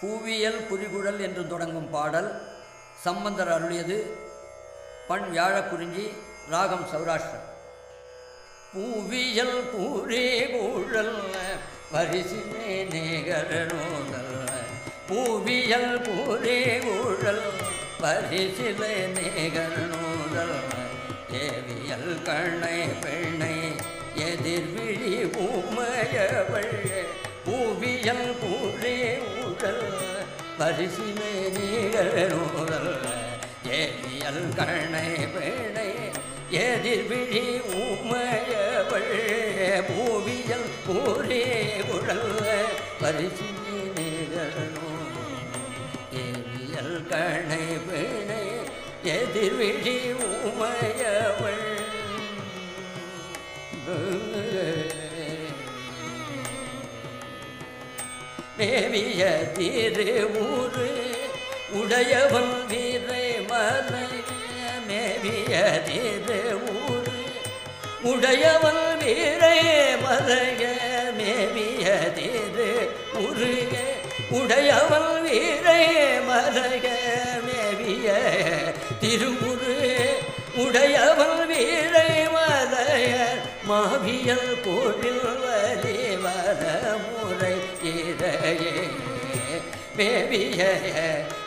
பூவியல் புரிகுழல் என்று தொடங்கும் பாடல் சம்பந்தர் அருளியது பண் வியாழக்குறிஞ்சி ராகம் சௌராஷ்டிரம். பூவியல் பூரே ஊழல் பரிசினே நேகரனோதல் பூவியல் பூரே ஊழல் பரிசிலே நேகரனோதல் தேவியல் கண்ணை பெண்ணை எதிர்விழி பூம பரிசிலே நேகரனோதல் ஏதியல் கண்ணை பெண்ணை எதிர்விழி உமையவள் பூவியல் பூரே உழல் பரிசினே நிகழனோ ஏவியல் கணை பிணை எதிர்விழி yeah. மேவிய திருவூரு உடையவன் வீரை மலை மேவிய திருவூரு உடையவன் வீரை மலைய மேவிய திரு உருக உடையவன் வீரை மலைய மேவிய திருவுரு உடையவன் மாவியல் கோவில் வலி வரமுறை இறையே. மேவிய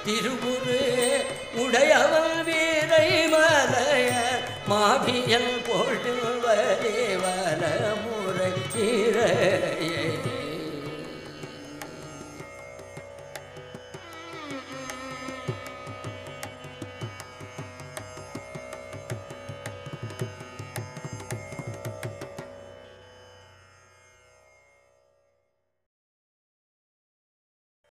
திருவுரு உடையவள் வீரை மலைய மாவியல் போட்டு வரி முறை இறையே.